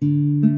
you.